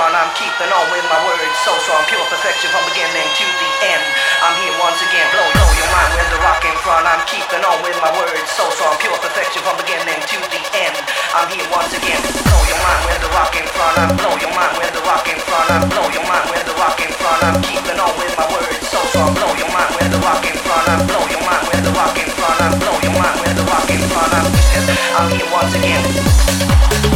Tron, I'm keeping on with my words so strong, pure perfection from beginning to the end. I'm here once again, blow, blow your mind with the rockin' front. I'm keeping on with my words so strong, pure perfection from beginning to the end. I'm here once again, blow your mind with the rockin' front. I'm blow your mind with the rockin' front. I'm blow your mind with the rockin' front. I'm keeping on with my words so strong, blow your mind with the rockin' front. I'm blow your mind with the rockin' front. I'm blow your mind with the rockin' front. I'm here once again.